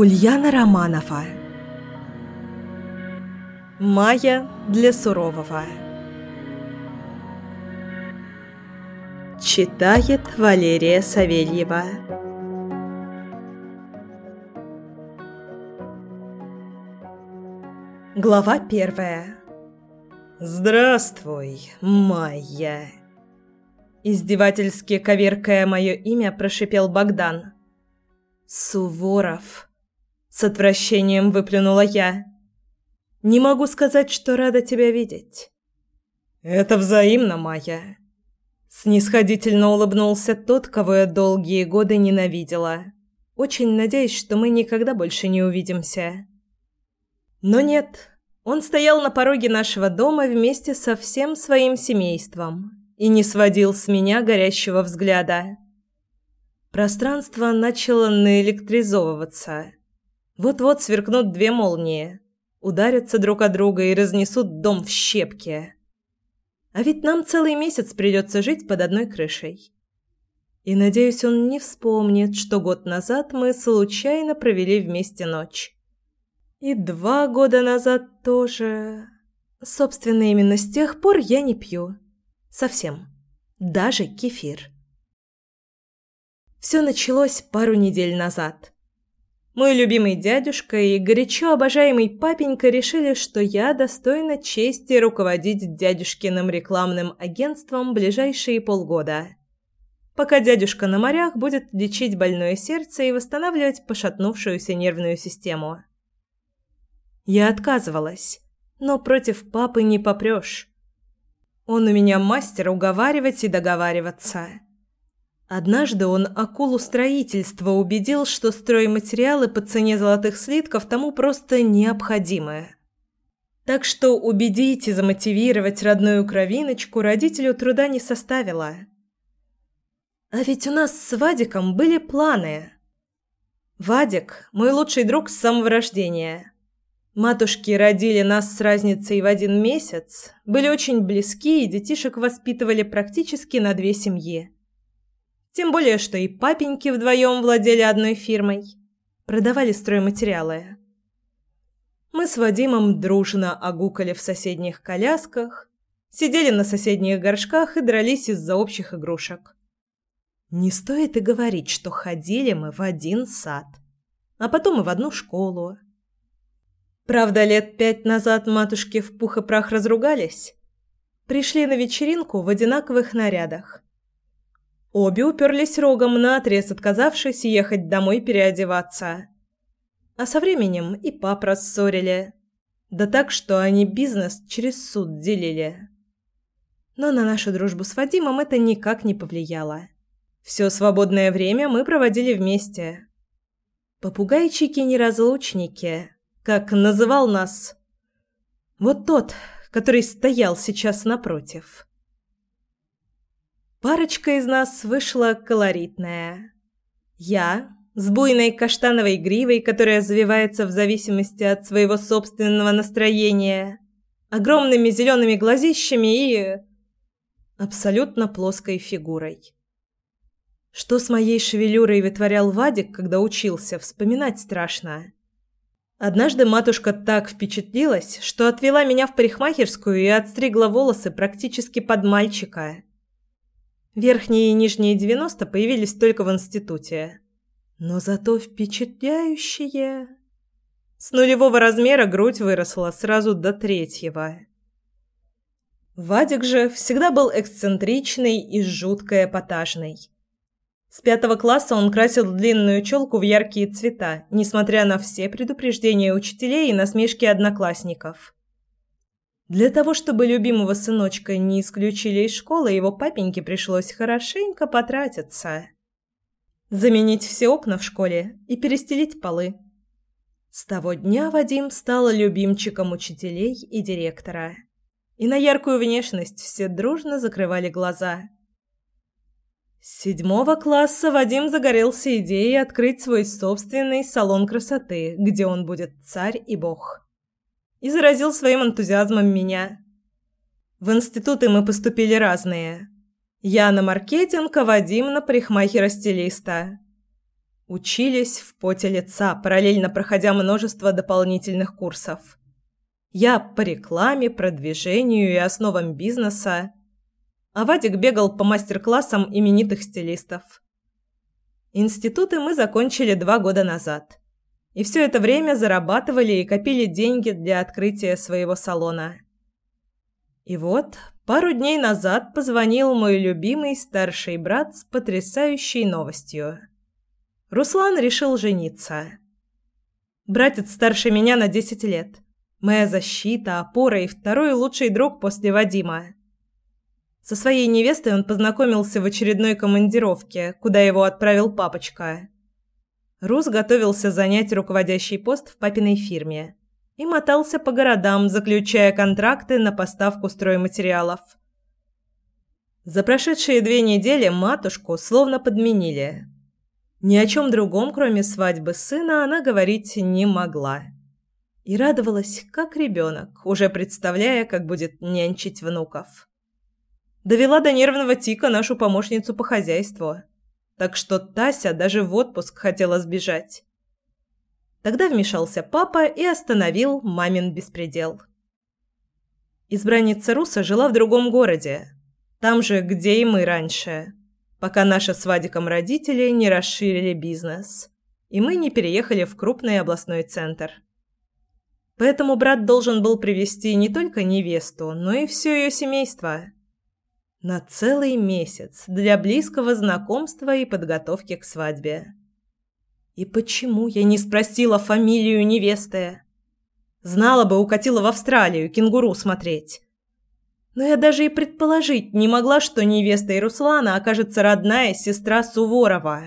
Ульяна Романова Майя для сурового Читает Валерия Савельева Глава первая «Здравствуй, Майя!» Издевательски коверкая мое имя, прошипел Богдан. «Суворов!» С отвращением выплюнула я. «Не могу сказать, что рада тебя видеть». «Это взаимно, Майя!» Снисходительно улыбнулся тот, кого я долгие годы ненавидела. Очень надеюсь, что мы никогда больше не увидимся. Но нет, он стоял на пороге нашего дома вместе со всем своим семейством и не сводил с меня горящего взгляда. Пространство начало наэлектризовываться. Вот-вот сверкнут две молнии, ударятся друг о друга и разнесут дом в щепки. А ведь нам целый месяц придется жить под одной крышей. И надеюсь, он не вспомнит, что год назад мы случайно провели вместе ночь. И два года назад тоже. Собственно, именно с тех пор я не пью. Совсем. Даже кефир. Все началось пару недель назад. Мой любимый дядюшка и горячо обожаемый папенька решили, что я достойна чести руководить дядюшкиным рекламным агентством ближайшие полгода. Пока дядюшка на морях будет лечить больное сердце и восстанавливать пошатнувшуюся нервную систему. Я отказывалась, но против папы не попрешь. Он у меня мастер уговаривать и договариваться. Однажды он акулу строительства убедил, что стройматериалы по цене золотых слитков тому просто необходимы. Так что убедить и замотивировать родную кровиночку родителю труда не составило. А ведь у нас с Вадиком были планы. Вадик – мой лучший друг с самого рождения. Матушки родили нас с разницей в один месяц, были очень близки и детишек воспитывали практически на две семьи. Тем более, что и папеньки вдвоем владели одной фирмой. Продавали стройматериалы. Мы с Вадимом дружно огукали в соседних колясках, сидели на соседних горшках и дрались из-за общих игрушек. Не стоит и говорить, что ходили мы в один сад, а потом и в одну школу. Правда, лет пять назад матушки в пух и прах разругались. Пришли на вечеринку в одинаковых нарядах. Обе уперлись рогом на отрез, отказавшись ехать домой переодеваться. А со временем и пап рассорили. Да так, что они бизнес через суд делили. Но на нашу дружбу с Вадимом это никак не повлияло. Все свободное время мы проводили вместе. Попугайчики-неразлучники, как называл нас вот тот, который стоял сейчас напротив. Парочка из нас вышла колоритная. Я с буйной каштановой гривой, которая завивается в зависимости от своего собственного настроения, огромными зелеными глазищами и абсолютно плоской фигурой. Что с моей шевелюрой вытворял Вадик, когда учился, вспоминать страшно. Однажды матушка так впечатлилась, что отвела меня в парикмахерскую и отстригла волосы практически под мальчика. Верхние и нижние 90 появились только в институте. Но зато впечатляющие. С нулевого размера грудь выросла сразу до третьего. Вадик же всегда был эксцентричный и жутко эпатажный. С пятого класса он красил длинную челку в яркие цвета, несмотря на все предупреждения учителей и насмешки одноклассников. Для того, чтобы любимого сыночка не исключили из школы, его папеньке пришлось хорошенько потратиться. Заменить все окна в школе и перестелить полы. С того дня Вадим стал любимчиком учителей и директора. И на яркую внешность все дружно закрывали глаза. С седьмого класса Вадим загорелся идеей открыть свой собственный салон красоты, где он будет царь и бог и заразил своим энтузиазмом меня. В институты мы поступили разные. Я на маркетинг, а Вадим на парикмахера-стилиста. Учились в поте лица, параллельно проходя множество дополнительных курсов. Я по рекламе, продвижению и основам бизнеса, а Вадик бегал по мастер-классам именитых стилистов. Институты мы закончили два года назад. И все это время зарабатывали и копили деньги для открытия своего салона. И вот, пару дней назад позвонил мой любимый старший брат с потрясающей новостью. Руслан решил жениться. Братец старше меня на 10 лет. Моя защита, опора и второй лучший друг после Вадима. Со своей невестой он познакомился в очередной командировке, куда его отправил папочка. Рус готовился занять руководящий пост в папиной фирме и мотался по городам, заключая контракты на поставку стройматериалов. За прошедшие две недели матушку словно подменили. Ни о чем другом, кроме свадьбы сына, она говорить не могла. И радовалась, как ребенок, уже представляя, как будет нянчить внуков. Довела до нервного тика нашу помощницу по хозяйству. Так что Тася даже в отпуск хотела сбежать. Тогда вмешался папа и остановил мамин беспредел. Избранница Руса жила в другом городе, там же, где и мы раньше пока наши с Вадиком родители не расширили бизнес, и мы не переехали в крупный областной центр. Поэтому брат должен был привести не только невесту, но и все ее семейство. На целый месяц для близкого знакомства и подготовки к свадьбе. И почему я не спросила фамилию невесты? Знала бы, укатила в Австралию кенгуру смотреть. Но я даже и предположить не могла, что невестой Руслана окажется родная сестра Суворова.